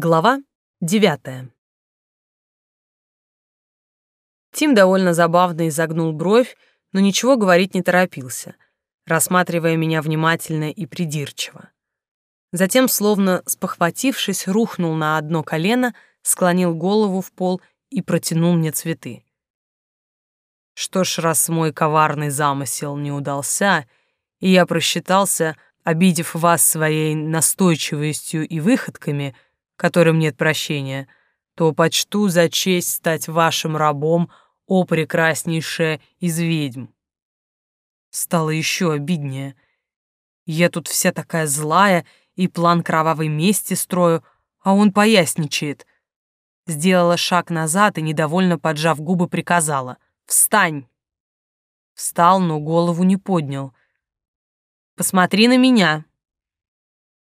Глава девятая. Тим довольно забавно изогнул бровь, но ничего говорить не торопился, рассматривая меня внимательно и придирчиво. Затем, словно спохватившись, рухнул на одно колено, склонил голову в пол и протянул мне цветы. Что ж, раз мой коварный замысел не удался, и я просчитался, обидев вас своей настойчивостью и выходками — которым нет прощения, то почту за честь стать вашим рабом, о прекраснейшая из ведьм. Стало еще обиднее. Я тут вся такая злая и план кровавой мести строю, а он поясничает. Сделала шаг назад и, недовольно поджав губы, приказала «Встань!». Встал, но голову не поднял. «Посмотри на меня!»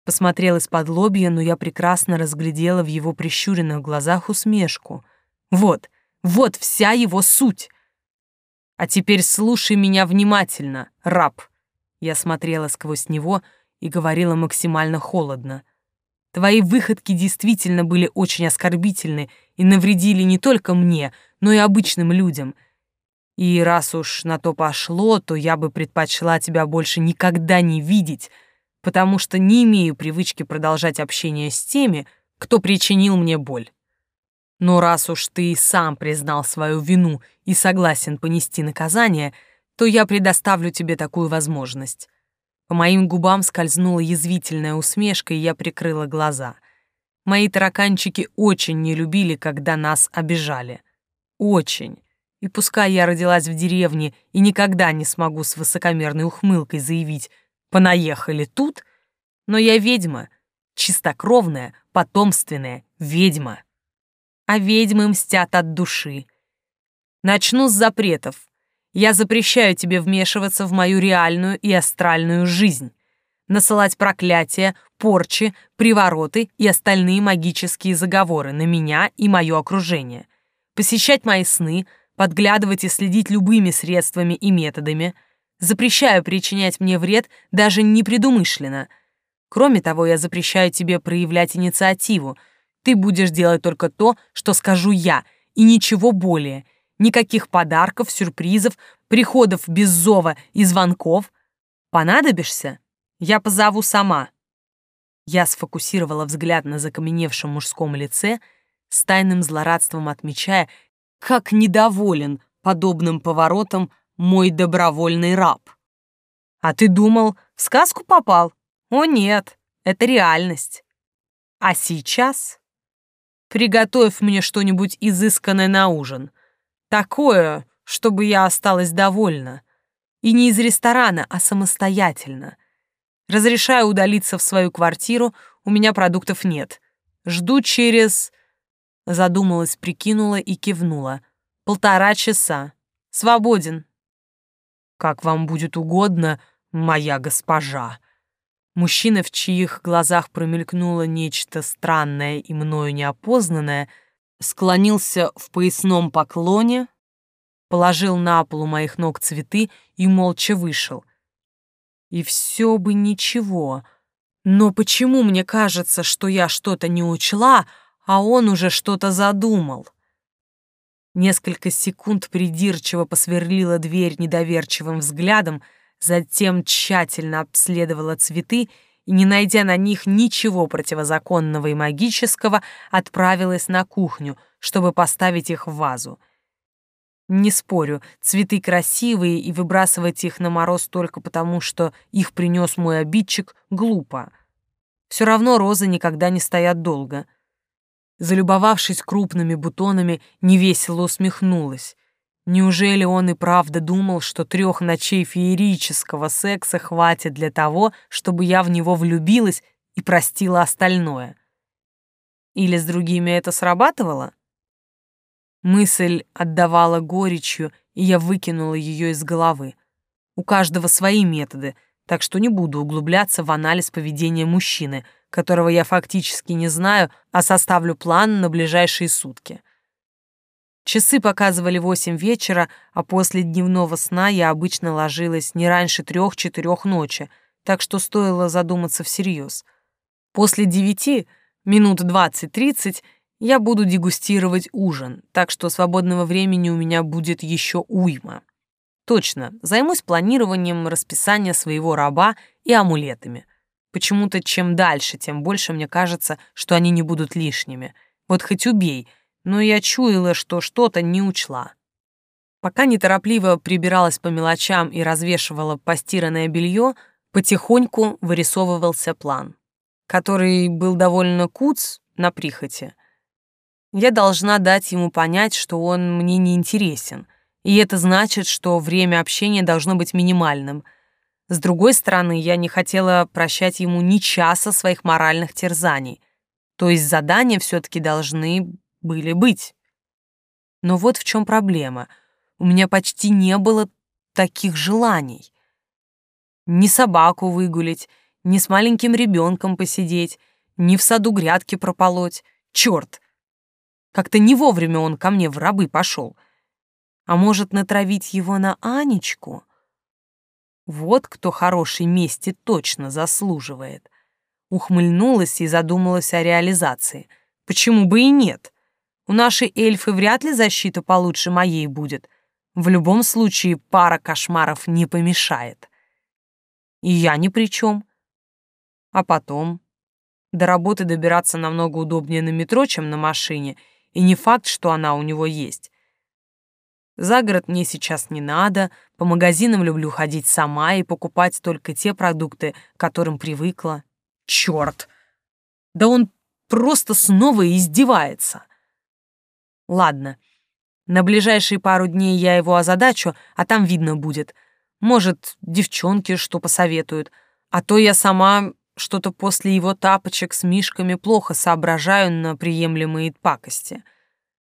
Посмотрел из-под лобья, но я прекрасно разглядела в его прищуренных глазах усмешку. Вот, вот вся его суть. А теперь слушай меня внимательно, раб. Я смотрела сквозь него и говорила максимально холодно. Твои выходки действительно были очень оскорбительны и навредили не только мне, но и обычным людям. И раз уж на то пошло, то я бы предпочла тебя больше никогда не видеть — потому что не имею привычки продолжать общение с теми, кто причинил мне боль. Но раз уж ты и сам признал свою вину и согласен понести наказание, то я предоставлю тебе такую возможность. По моим губам скользнула язвительная усмешка, и я прикрыла глаза. Мои тараканчики очень не любили, когда нас обижали. Очень. И пускай я родилась в деревне и никогда не смогу с высокомерной ухмылкой заявить понаехали тут, но я ведьма, чистокровная, потомственная ведьма. А ведьмы мстят от души. Начну с запретов. Я запрещаю тебе вмешиваться в мою реальную и астральную жизнь, насылать проклятия, порчи, привороты и остальные магические заговоры на меня и мое окружение, посещать мои сны, подглядывать и следить любыми средствами и методами — Запрещаю причинять мне вред даже непредумышленно. Кроме того, я запрещаю тебе проявлять инициативу. Ты будешь делать только то, что скажу я, и ничего более. Никаких подарков, сюрпризов, приходов без зова и звонков. Понадобишься? Я позову сама. Я сфокусировала взгляд на закаменевшем мужском лице, с тайным злорадством отмечая, как недоволен подобным поворотом мой добровольный раб. А ты думал, в сказку попал? О нет, это реальность. А сейчас приготовь мне что-нибудь изысканное на ужин. Такое, чтобы я осталась довольна. И не из ресторана, а самостоятельно. Разрешаю удалиться в свою квартиру, у меня продуктов нет. Жду через... Задумалась, прикинула и кивнула. Полтора часа. Свободен. «Как вам будет угодно, моя госпожа». Мужчина, в чьих глазах промелькнуло нечто странное и мною неопознанное, склонился в поясном поклоне, положил на пол у моих ног цветы и молча вышел. И все бы ничего, но почему мне кажется, что я что-то не учла, а он уже что-то задумал? Несколько секунд придирчиво посверлила дверь недоверчивым взглядом, затем тщательно обследовала цветы и, не найдя на них ничего противозаконного и магического, отправилась на кухню, чтобы поставить их в вазу. Не спорю, цветы красивые, и выбрасывать их на мороз только потому, что их принес мой обидчик, глупо. Все равно розы никогда не стоят долго — Залюбовавшись крупными бутонами, невесело усмехнулась. Неужели он и правда думал, что трех ночей феерического секса хватит для того, чтобы я в него влюбилась и простила остальное? Или с другими это срабатывало? Мысль отдавала горечью, и я выкинула ее из головы. У каждого свои методы, так что не буду углубляться в анализ поведения мужчины — которого я фактически не знаю, а составлю план на ближайшие сутки. Часы показывали восемь вечера, а после дневного сна я обычно ложилась не раньше трех-четырех ночи, так что стоило задуматься всерьез. После девяти Минут двадцать-тридцать я буду дегустировать ужин, так что свободного времени у меня будет еще уйма. Точно, займусь планированием расписания своего раба и амулетами. Почему-то чем дальше, тем больше мне кажется, что они не будут лишними. Вот хоть убей, но я чуяла, что что-то не учла. Пока неторопливо прибиралась по мелочам и развешивала постиранное белье, потихоньку вырисовывался план, который был довольно куц на прихоти. Я должна дать ему понять, что он мне не интересен, и это значит, что время общения должно быть минимальным. С другой стороны, я не хотела прощать ему ни часа своих моральных терзаний, то есть задания все-таки должны были быть. Но вот в чем проблема — у меня почти не было таких желаний. Ни собаку выгулить, ни с маленьким ребенком посидеть, ни в саду грядки прополоть. Черт! Как-то не вовремя он ко мне в рабы пошел. А может, натравить его на Анечку? Вот кто хорошей мести точно заслуживает. Ухмыльнулась и задумалась о реализации. Почему бы и нет? У нашей эльфы вряд ли защита получше моей будет. В любом случае пара кошмаров не помешает. И я ни при чем. А потом? До работы добираться намного удобнее на метро, чем на машине, и не факт, что она у него есть. За город мне сейчас не надо, по магазинам люблю ходить сама и покупать только те продукты, к которым привыкла. Черт! Да он просто снова издевается. Ладно, на ближайшие пару дней я его озадачу, а там видно будет. Может, девчонки что посоветуют. А то я сама что-то после его тапочек с мишками плохо соображаю на приемлемые пакости.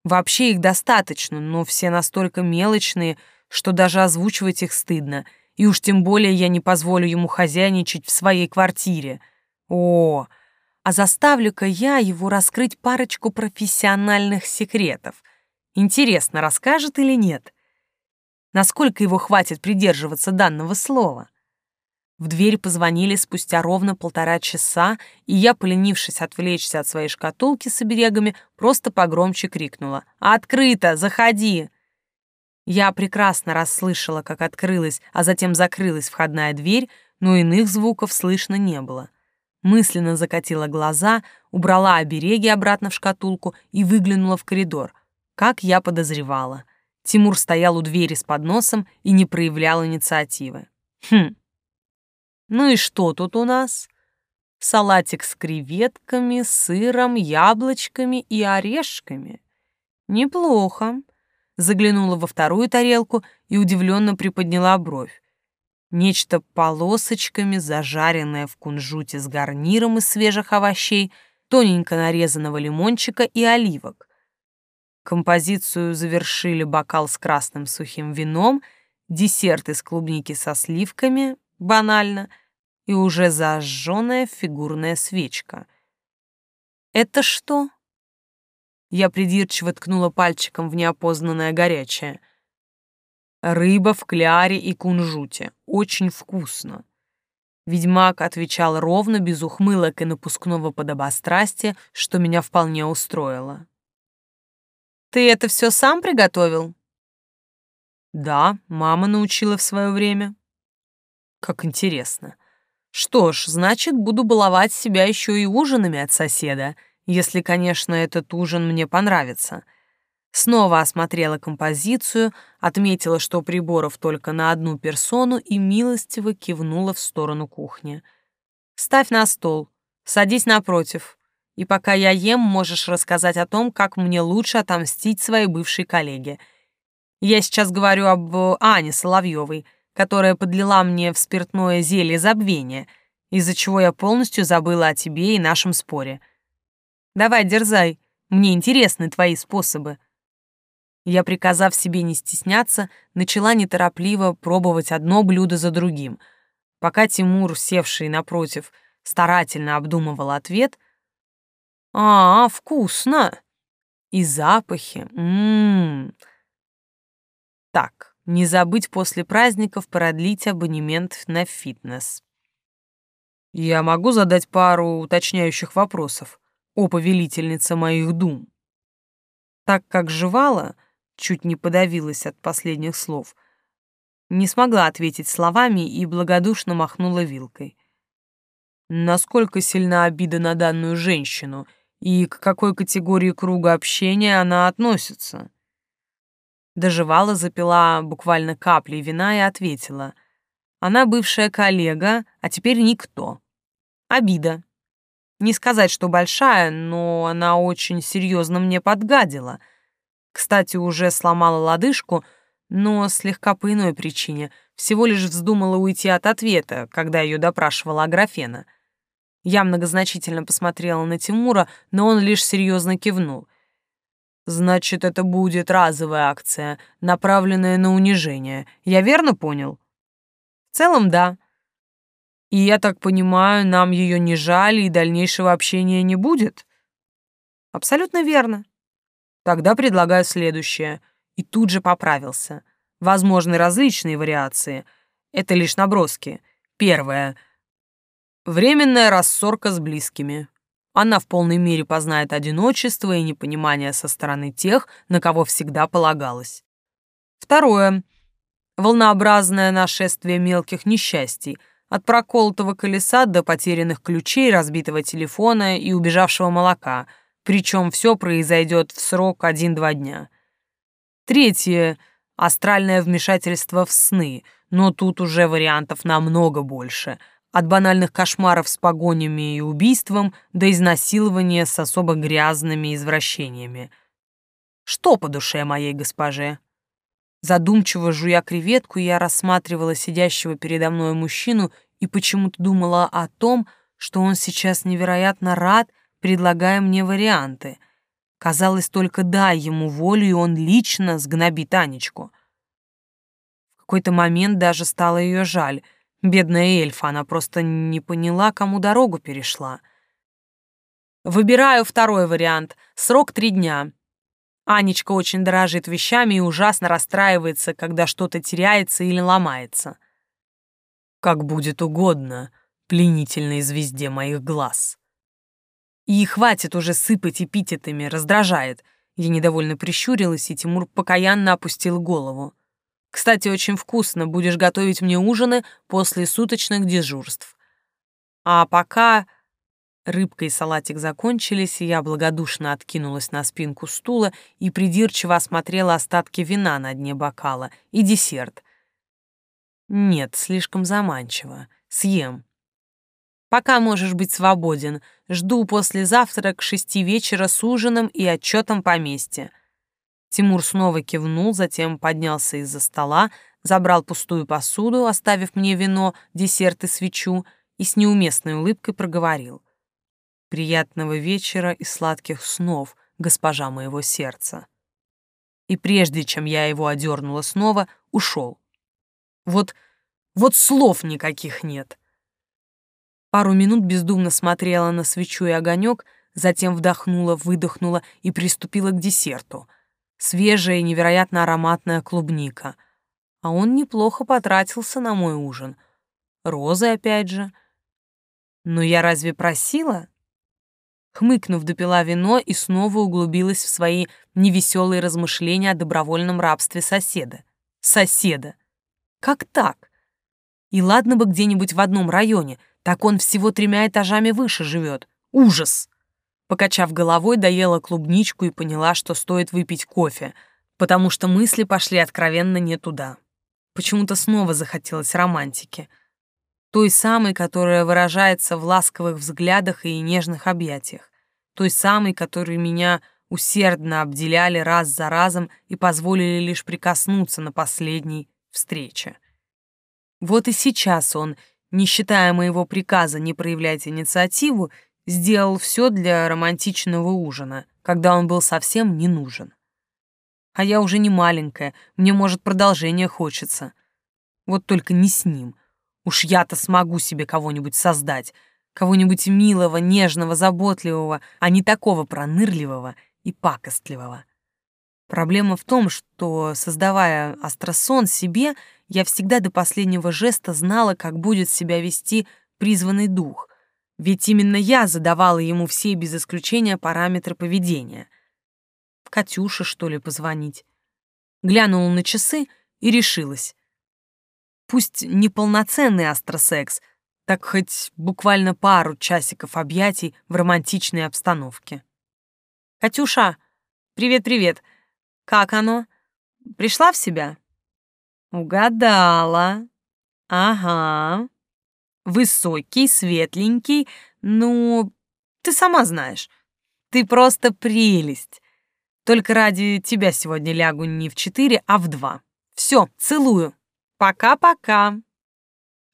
Вообще их достаточно, но все настолько мелочные, что даже озвучивать их стыдно. И уж тем более я не позволю ему хозяйничать в своей квартире. О, а заставлю-ка я его раскрыть парочку профессиональных секретов — Интересно, расскажет или нет? Насколько его хватит придерживаться данного слова? В дверь позвонили спустя ровно полтора часа, и я, поленившись отвлечься от своей шкатулки с оберегами, просто погромче крикнула «Открыто! Заходи!» Я прекрасно расслышала, как открылась, а затем закрылась входная дверь, но иных звуков слышно не было. Мысленно закатила глаза, убрала обереги обратно в шкатулку и выглянула в коридор. Как я подозревала. Тимур стоял у двери с подносом и не проявлял инициативы. Хм. Ну и что тут у нас? Салатик с креветками, сыром, яблочками и орешками. Неплохо. Заглянула во вторую тарелку и удивленно приподняла бровь. Нечто полосочками, зажаренное в кунжуте с гарниром из свежих овощей, тоненько нарезанного лимончика и оливок. Композицию завершили бокал с красным сухим вином, десерт из клубники со сливками, банально, и уже зажженная фигурная свечка. «Это что?» Я придирчиво ткнула пальчиком в неопознанное горячее. «Рыба в кляре и кунжуте. Очень вкусно». Ведьмак отвечал ровно, без ухмылок и напускного подобострастия, что меня вполне устроило. Ты это все сам приготовил? Да, мама научила в свое время. Как интересно. Что ж, значит, буду баловать себя еще и ужинами от соседа, если, конечно, этот ужин мне понравится. Снова осмотрела композицию, отметила, что приборов только на одну персону и милостиво кивнула в сторону кухни. «Ставь на стол, садись напротив. И пока я ем, можешь рассказать о том, как мне лучше отомстить своей бывшей коллеге. Я сейчас говорю об Ане Соловьевой, которая подлила мне в спиртное зелье забвения, из-за чего я полностью забыла о тебе и нашем споре. Давай, дерзай, мне интересны твои способы. Я, приказав себе не стесняться, начала неторопливо пробовать одно блюдо за другим. Пока Тимур, севший напротив, старательно обдумывал ответ — а, вкусно. И запахи. Ммм. Так, не забыть после праздников продлить абонемент на фитнес. Я могу задать пару уточняющих вопросов? о повелительница моих дум. Так как жевала, чуть не подавилась от последних слов, не смогла ответить словами и благодушно махнула вилкой. Насколько сильна обида на данную женщину и к какой категории круга общения она относится? Доживала, запила буквально капли вина и ответила. Она бывшая коллега, а теперь никто. Обида. Не сказать, что большая, но она очень серьезно мне подгадила. Кстати, уже сломала лодыжку, но слегка по иной причине. Всего лишь вздумала уйти от ответа, когда ее допрашивала Аграфена. Я многозначительно посмотрела на Тимура, но он лишь серьезно кивнул. «Значит, это будет разовая акция, направленная на унижение. Я верно понял?» «В целом, да», и я так понимаю, нам ее не жаль и дальнейшего общения не будет? Абсолютно верно. Тогда предлагаю следующее. И тут же поправился. Возможны различные вариации. Это лишь наброски. Первое. Временная рассорка с близкими. Она в полной мере познает одиночество и непонимание со стороны тех, на кого всегда полагалось. Второе. Волнообразное нашествие мелких несчастий — от проколотого колеса до потерянных ключей, разбитого телефона и убежавшего молока, причем все произойдет в срок один-два дня. Третье — астральное вмешательство в сны, но тут уже вариантов намного больше. От банальных кошмаров с погонями и убийством до изнасилования с особо грязными извращениями. Что по душе моей госпоже? Задумчиво жуя креветку, я рассматривала сидящего передо мной мужчину и почему-то думала о том, что он сейчас невероятно рад, предлагая мне варианты. Казалось, только дай ему волю, и он лично сгнобит Анечку. В какой-то момент даже стало ее жаль. Бедная эльфа, она просто не поняла, кому дорогу перешла. Выбираю второй вариант. Срок три дня. Анечка очень дорожит вещами и ужасно расстраивается, когда что-то теряется или ломается. Как будет угодно, пленительной звезде моих глаз. И хватит уже сыпать эпитетами, раздражает. Я недовольно прищурилась, и Тимур покаянно опустил голову. Кстати, очень вкусно, будешь готовить мне ужины после суточных дежурств. А пока Рыбка и салатик закончились, я благодушно откинулась на спинку стула и придирчиво осмотрела остатки вина на дне бокала и десерт. Нет, слишком заманчиво. Съем. Пока можешь быть свободен. Жду послезавтра к шести вечера с ужином и отчетом по месте. Тимур снова кивнул, затем поднялся из-за стола, забрал пустую посуду, оставив мне вино, десерт и свечу, и с неуместной улыбкой проговорил. Приятного вечера и сладких снов, госпожа моего сердца. И прежде чем я его одернула снова, ушел. Вот, вот слов никаких нет. Пару минут бездумно смотрела на свечу и огонек, затем вдохнула, выдохнула и приступила к десерту. Свежая и невероятно ароматная клубника. А он неплохо потратился на мой ужин. Розы опять же. Но я разве просила? Хмыкнув, допила вино и снова углубилась в свои невеселые размышления о добровольном рабстве соседа. Соседа. Как так? И ладно бы где-нибудь в одном районе, так он всего тремя этажами выше живет. Ужас! Покачав головой, доела клубничку и поняла, что стоит выпить кофе, потому что мысли пошли откровенно не туда. Почему-то снова захотелось романтики — той самой, которая выражается в ласковых взглядах и нежных объятиях, той самой, которой меня усердно обделяли раз за разом и позволили лишь прикоснуться на последней встрече. Вот и сейчас он, не считая моего приказа не проявлять инициативу, сделал все для романтичного ужина, когда он был совсем не нужен. А я уже не маленькая, мне, может, продолжение хочется. Вот только не с ним — Уж я-то смогу себе кого-нибудь создать, кого-нибудь милого, нежного, заботливого, а не такого пронырливого и пакостливого. Проблема в том, что, создавая астросон себе, я всегда до последнего жеста знала, как будет себя вести призванный дух. Ведь именно я задавала ему все без исключения параметры поведения. Катюше, что ли, позвонить? Глянула на часы и решилась. Пусть не полноценный астросекс, так хоть буквально пару часиков объятий в романтичной обстановке. «Катюша, привет-привет. Как оно? Пришла в себя?» «Угадала. Ага. Высокий, светленький, ну, ты сама знаешь. Ты просто прелесть. Только ради тебя сегодня лягу не в четыре, а в два. Все, целую. Пока-пока».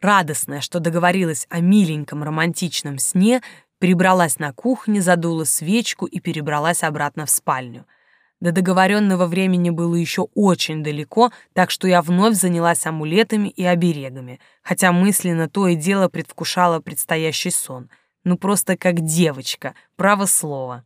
Радостная, что договорилась о миленьком романтичном сне, прибралась на кухне, задула свечку и перебралась обратно в спальню. До договоренного времени было еще очень далеко, так что я вновь занялась амулетами и оберегами, хотя мысленно то и дело предвкушала предстоящий сон. Ну просто как девочка, право слово.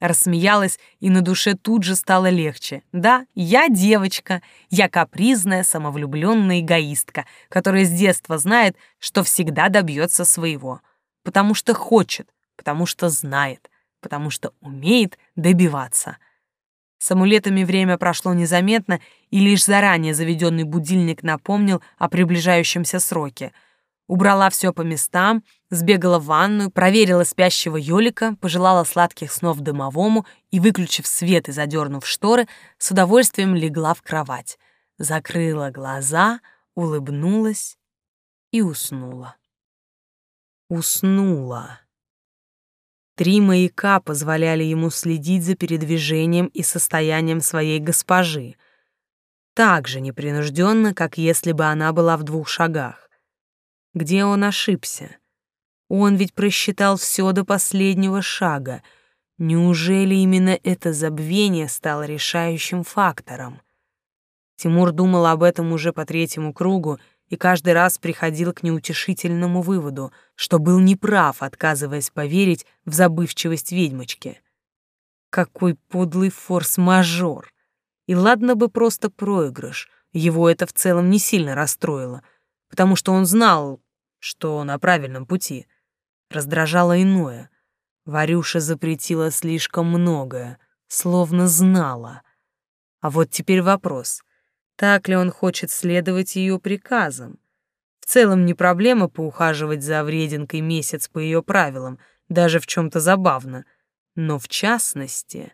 Рассмеялась, и на душе тут же стало легче. Да, я девочка, я капризная, самовлюбленная эгоистка, которая с детства знает, что всегда добьется своего. Потому что хочет, потому что знает, потому что умеет добиваться. С амулетами время прошло незаметно, и лишь заранее заведенный будильник напомнил о приближающемся сроке — Убрала все по местам, сбегала в ванную, проверила спящего Ёлика, пожелала сладких снов дымовому и, выключив свет и задернув шторы, с удовольствием легла в кровать, закрыла глаза, улыбнулась и уснула. Уснула. Три маяка позволяли ему следить за передвижением и состоянием своей госпожи, так же непринужденно, как если бы она была в двух шагах. Где он ошибся? Он ведь просчитал все до последнего шага. Неужели именно это забвение стало решающим фактором? Тимур думал об этом уже по третьему кругу и каждый раз приходил к неутешительному выводу, что был неправ, отказываясь поверить в забывчивость ведьмочки. Какой подлый форс-мажор! И ладно бы просто проигрыш, его это в целом не сильно расстроило, потому что он знал, что на правильном пути. Раздражало иное. Варюша запретила слишком многое, словно знала. А вот теперь вопрос, так ли он хочет следовать ее приказам? В целом не проблема поухаживать за врединкой месяц по ее правилам, даже в чем-то забавно. Но в частности...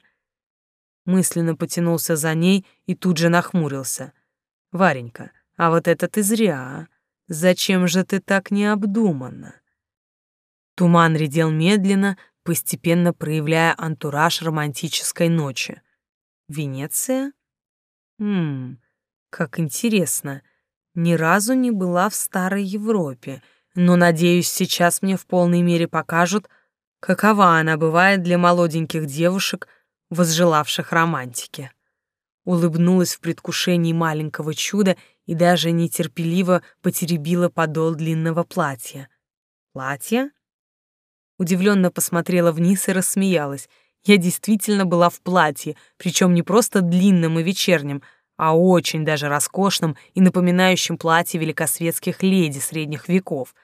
Мысленно потянулся за ней и тут же нахмурился. «Варенька, а вот это ты зря. Зачем же ты так необдуманно? Туман редел медленно, постепенно проявляя антураж романтической ночи. Венеция? Хм, как интересно. Ни разу не была в старой Европе, но, надеюсь, сейчас мне в полной мере покажут, какова она бывает для молоденьких девушек, возжелавших романтики. Улыбнулась в предвкушении маленького чуда и даже нетерпеливо потеребила подол длинного платья. «Платье?» Удивленно посмотрела вниз и рассмеялась. Я действительно была в платье, причем не просто длинном и вечернем, а очень даже роскошном и напоминающем платье великосветских леди средних веков.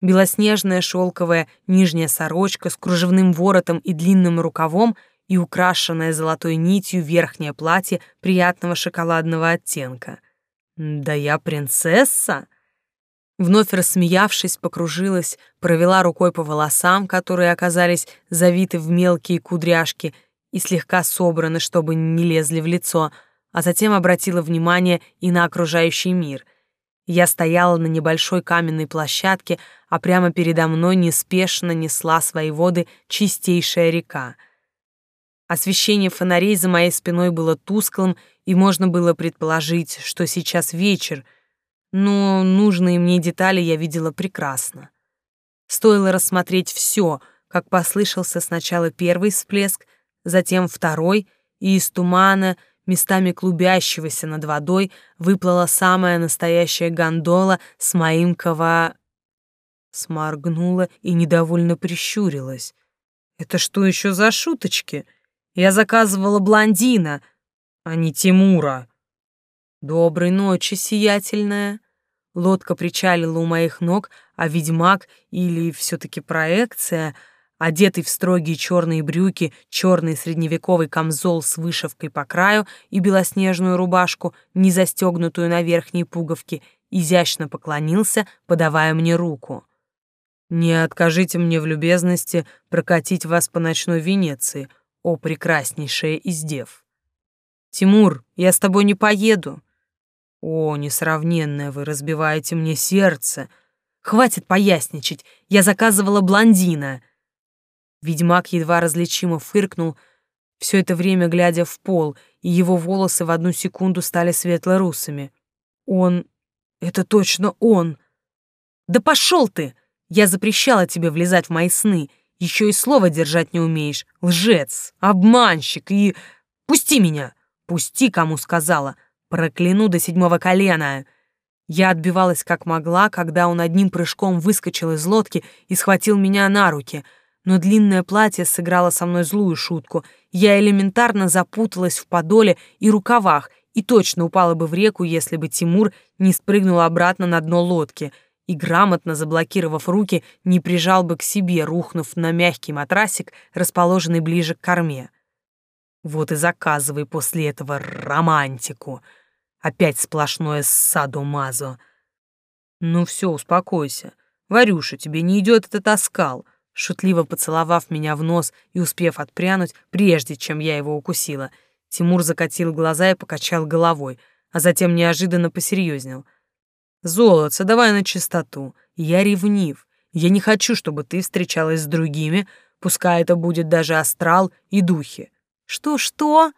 Белоснежная шелковая нижняя сорочка с кружевным воротом и длинным рукавом и украшенное золотой нитью верхнее платье приятного шоколадного оттенка — «Да я принцесса!» Вновь рассмеявшись, покружилась, провела рукой по волосам, которые оказались завиты в мелкие кудряшки и слегка собраны, чтобы не лезли в лицо, а затем обратила внимание и на окружающий мир. Я стояла на небольшой каменной площадке, а прямо передо мной неспешно несла свои воды чистейшая река — Освещение фонарей за моей спиной было тусклым, и можно было предположить, что сейчас вечер, но нужные мне детали я видела прекрасно. Стоило рассмотреть все, как послышался сначала первый всплеск, затем второй, и из тумана, местами клубящегося над водой, выплыла самая настоящая гондола с моим кова... Сморгнула и недовольно прищурилась. «Это что еще за шуточки?» Я заказывала блондина, а не Тимура. Доброй ночи, сиятельная. лодка причалила у моих ног, а ведьмак или все-таки проекция, одетый в строгие черные брюки, черный средневековый камзол с вышивкой по краю и белоснежную рубашку, не застегнутую на верхней пуговке, изящно поклонился, подавая мне руку. «Не откажите мне в любезности прокатить вас по ночной Венеции, о прекраснейшая из дев». «Тимур, я с тобой не поеду». «О, несравненная, вы разбиваете мне сердце. Хватит поясничать, я заказывала блондина». Ведьмак едва различимо фыркнул, все это время глядя в пол, и его волосы в одну секунду стали светло-русыми. «Он... это точно он!» «Да пошел ты! Я запрещала тебе влезать в мои сны, еще и слова держать не умеешь. Лжец, обманщик и... Пусти меня!» Пусти, кому сказала. Прокляну до седьмого колена. Я отбивалась как могла, когда он одним прыжком выскочил из лодки и схватил меня на руки. Но длинное платье сыграло со мной злую шутку. Я элементарно запуталась в подоле и рукавах и точно упала бы в реку, если бы Тимур не спрыгнул обратно на дно лодки и, грамотно заблокировав руки, не прижал бы к себе, рухнув на мягкий матрасик, расположенный ближе к корме. Вот и заказывай после этого романтику. Опять сплошное садо-мазо. Ну все, успокойся. Варюша, тебе не идет этот оскал. Шутливо поцеловав меня в нос и успев отпрянуть, прежде чем я его укусила, Тимур закатил глаза и покачал головой, а затем неожиданно посерьезнел. «Золотце, давай на чистоту. Я ревнив. Я не хочу, чтобы ты встречалась с другими, пускай это будет даже астрал и духи. «Что-что?»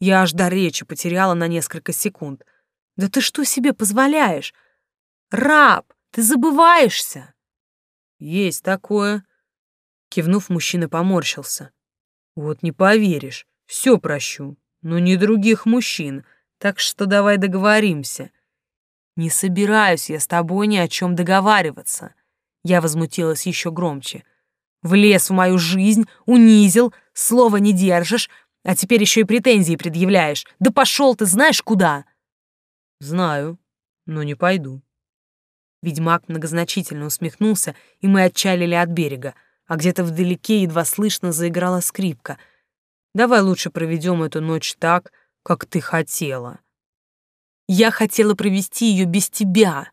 Я аж до речи потеряла на несколько секунд. «Да ты что себе позволяешь? Раб, ты забываешься!» «Есть такое!» Кивнув, мужчина поморщился. «Вот не поверишь, все прощу, но не других мужчин, так что давай договоримся». «Не собираюсь я с тобой ни о чем договариваться», я возмутилась еще громче. «Влез в мою жизнь, унизил, слова не держишь, а теперь еще и претензии предъявляешь. Да пошел ты знаешь куда!» «Знаю, но не пойду». Ведьмак многозначительно усмехнулся, и мы отчалили от берега, а где-то вдалеке едва слышно заиграла скрипка. «Давай лучше проведем эту ночь так, как ты хотела». «Я хотела провести ее без тебя!»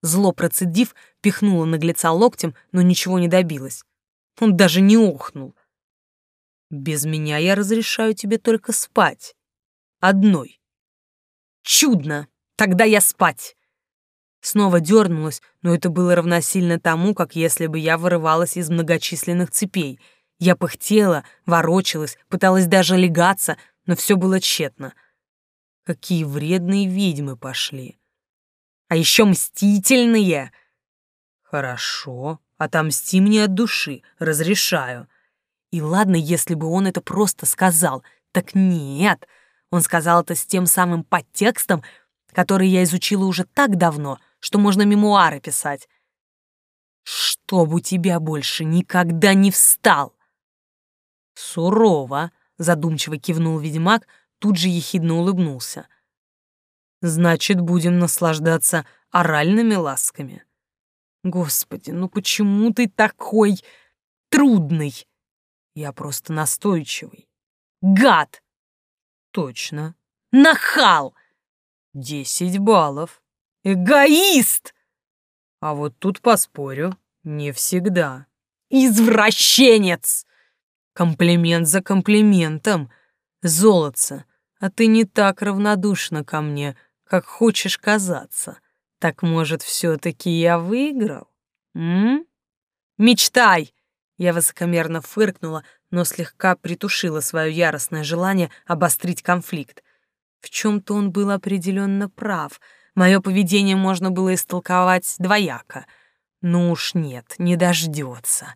Зло процедив, пихнула наглеца локтем, но ничего не добилась. Он даже не охнул. Без меня я разрешаю тебе только спать. Одной. Чудно! Тогда я спать!» Снова дернулась, но это было равносильно тому, как если бы я вырывалась из многочисленных цепей. Я пыхтела, ворочалась, пыталась даже легаться, но все было тщетно. Какие вредные ведьмы пошли. А еще мстительные! Хорошо, отомсти мне от души, разрешаю. И ладно, если бы он это просто сказал. Так нет, он сказал это с тем самым подтекстом, который я изучила уже так давно, что можно мемуары писать. «Чтоб у тебя больше никогда не встал!» «Сурово», — задумчиво кивнул ведьмак, тут же ехидно улыбнулся. «Значит, будем наслаждаться оральными ласками». «Господи, ну почему ты такой трудный?» Я просто настойчивый. Гад! Точно. Нахал! Десять баллов. Эгоист! А вот тут поспорю, не всегда. Извращенец! Комплимент за комплиментом. Золотце, а ты не так равнодушна ко мне, как хочешь казаться. Так, может, все-таки я выиграл? М? Мечтай! Я высокомерно фыркнула, но слегка притушила свое яростное желание обострить конфликт. В чем-то он был определенно прав. Мое поведение можно было истолковать двояко. Ну уж нет, не дождется.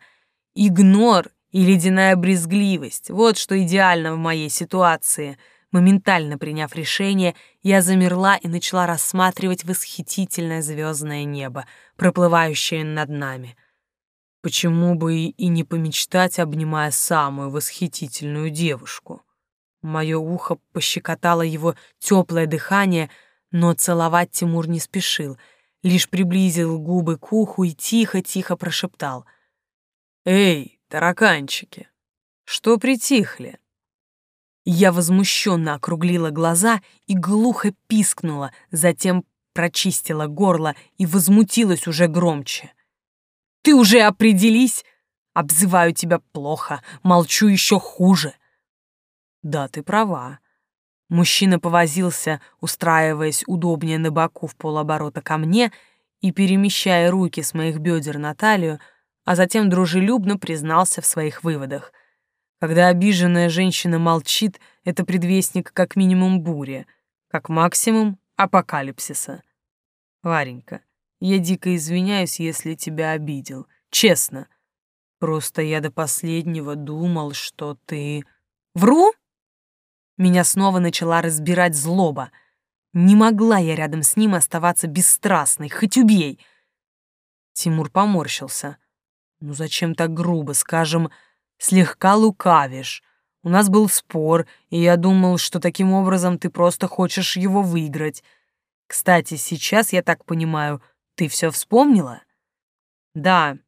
Игнор и ледяная брезгливость — вот что идеально в моей ситуации. Моментально приняв решение, я замерла и начала рассматривать восхитительное звездное небо, проплывающее над нами — Почему бы и не помечтать, обнимая самую восхитительную девушку? Мое ухо пощекотало его теплое дыхание, но целовать Тимур не спешил, лишь приблизил губы к уху и тихо-тихо прошептал. «Эй, тараканчики, что притихли?» Я возмущенно округлила глаза и глухо пискнула, затем прочистила горло и возмутилась уже громче. «Ты уже определись? Обзываю тебя плохо, молчу еще хуже». «Да, ты права». Мужчина повозился, устраиваясь удобнее на боку в полоборота ко мне и перемещая руки с моих бедер на талию, а затем дружелюбно признался в своих выводах — когда обиженная женщина молчит, это предвестник как минимум бури, как максимум апокалипсиса. Варенька, я дико извиняюсь, если тебя обидел. Честно. Просто я до последнего думал, что ты... Вру? Меня снова начала разбирать злоба. Не могла я рядом с ним оставаться бесстрастной, хоть убей. Тимур поморщился. Ну зачем так грубо, скажем, слегка лукавишь. У нас был спор, и я думал, что таким образом ты просто хочешь его выиграть. Кстати, сейчас, я так понимаю, ты все вспомнила? Да.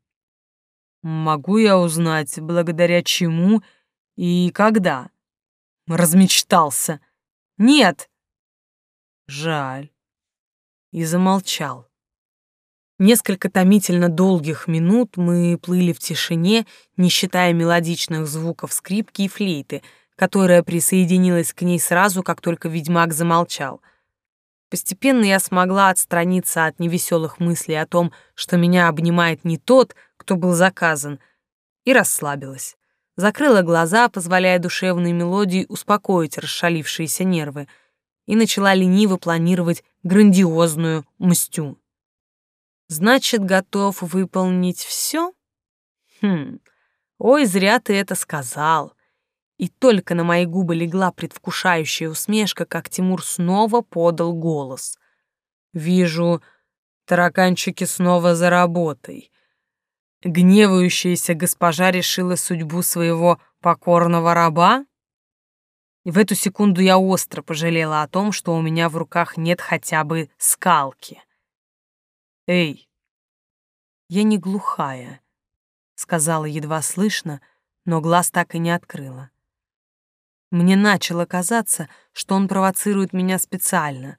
Могу я узнать, благодаря чему и когда? Размечтался. Нет. Жаль. И замолчал. Несколько томительно долгих минут мы плыли в тишине, не считая мелодичных звуков скрипки и флейты, которая присоединилась к ней сразу, как только ведьмак замолчал. Постепенно я смогла отстраниться от невеселых мыслей о том, что меня обнимает не тот, кто был заказан, и расслабилась. Закрыла глаза, позволяя душевной мелодии успокоить расшалившиеся нервы, и начала лениво планировать грандиозную мстю. Значит, готов выполнить все? Хм, ой, зря ты это сказал. И только на мои губы легла предвкушающая усмешка, как Тимур снова подал голос. Вижу, тараканчики снова за работой. Гневающаяся госпожа решила судьбу своего покорного раба? В эту секунду я остро пожалела о том, что у меня в руках нет хотя бы скалки. «Эй!» «Я не глухая», — сказала едва слышно, но глаз так и не открыла. Мне начало казаться, что он провоцирует меня специально.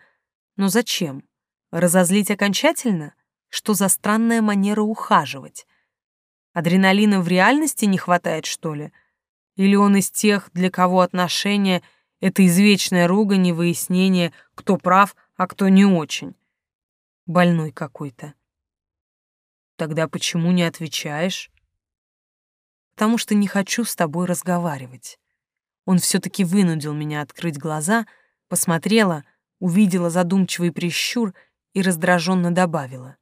Но зачем? Разозлить окончательно? Что за странная манера ухаживать? Адреналина в реальности не хватает, что ли? Или он из тех, для кого отношения — это извечная ругань и выяснение, кто прав, а кто не очень? Больной какой-то. Тогда почему не отвечаешь? Потому что не хочу с тобой разговаривать. Он все-таки вынудил меня открыть глаза, посмотрела, увидела задумчивый прищур и раздраженно добавила.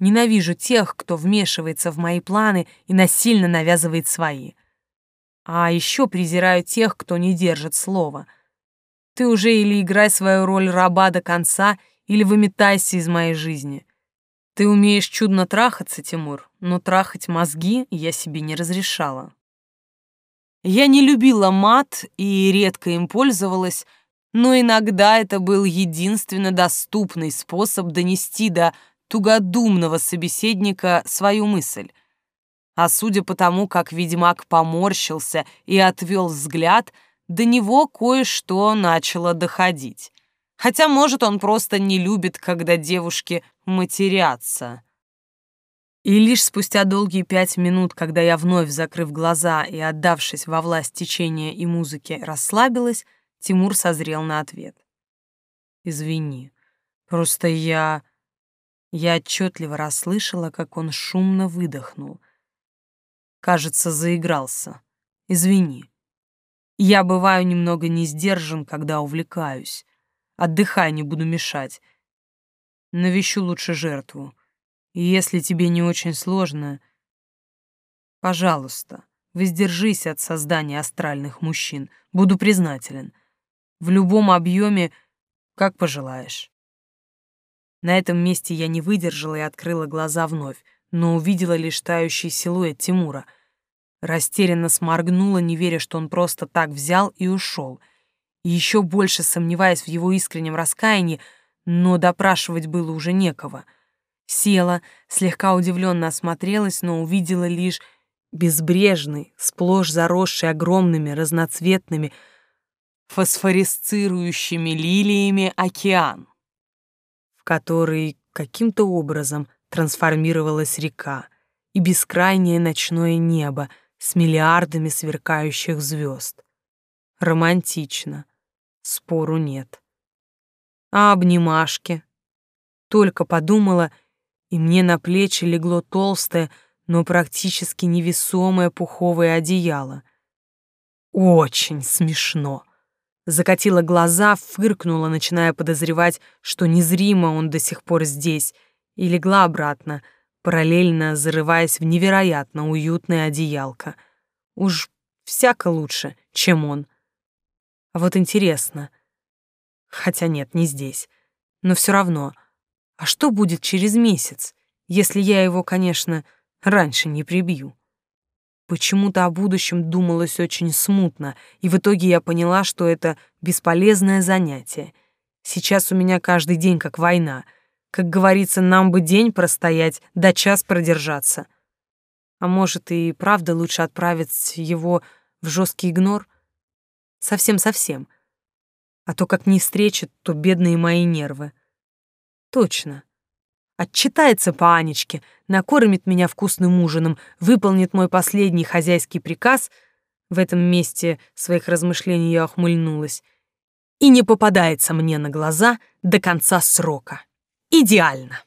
Ненавижу тех, кто вмешивается в мои планы и насильно навязывает свои. А еще презираю тех, кто не держит слова. Ты уже или играй свою роль раба до конца, или выметайся из моей жизни. Ты умеешь чудно трахаться, Тимур, но трахать мозги я себе не разрешала. Я не любила мат и редко им пользовалась, но иногда это был единственно доступный способ донести до тугодумного собеседника свою мысль. А судя по тому, как ведьмак поморщился и отвел взгляд, до него кое-что начало доходить. Хотя, может, он просто не любит, когда девушки матерятся. И лишь спустя долгие пять минут, когда я вновь, закрыв глаза и отдавшись во власть течения и музыки, расслабилась, Тимур созрел на ответ. «Извини, просто я...» Я отчетливо расслышала, как он шумно выдохнул. Кажется, заигрался. «Извини. Я бываю немного не сдержан, когда увлекаюсь. Отдыхай, не буду мешать. Навещу лучше жертву. И если тебе не очень сложно, пожалуйста, воздержись от создания астральных мужчин. Буду признателен. В любом объеме, как пожелаешь. На этом месте я не выдержала и открыла глаза вновь, но увидела лишь тающий силуэт Тимура. Растерянно сморгнула, не веря, что он просто так взял и ушел — и еще больше сомневаясь в его искреннем раскаянии, но допрашивать было уже некого. Села, слегка удивленно осмотрелась, но увидела лишь безбрежный, сплошь заросший огромными разноцветными фосфорисцирующими лилиями океан, в который каким-то образом трансформировалась река и бескрайнее ночное небо с миллиардами сверкающих звезд. Романтично, спору нет. А обнимашки? Только подумала, и мне на плечи легло толстое, но практически невесомое пуховое одеяло. Очень смешно. Закатила глаза, фыркнула, начиная подозревать, что незримо он до сих пор здесь, и легла обратно, параллельно зарываясь в невероятно уютное одеялко. Уж всяко лучше, чем он. А вот интересно. Хотя нет, не здесь. Но все равно. А что будет через месяц, если я его, конечно, раньше не прибью? Почему-то о будущем думалось очень смутно, и в итоге я поняла, что это бесполезное занятие. Сейчас у меня каждый день как война. Как говорится, нам бы день простоять, да час продержаться. А может, и правда лучше отправить его в жесткий игнор? Совсем-совсем. А то как не встречат, то бедные мои нервы. Точно. Отчитается по Анечке, накормит меня вкусным ужином, выполнит мой последний хозяйский приказ. В этом месте своих размышлений я охмыльнулась. И не попадается мне на глаза до конца срока. Идеально.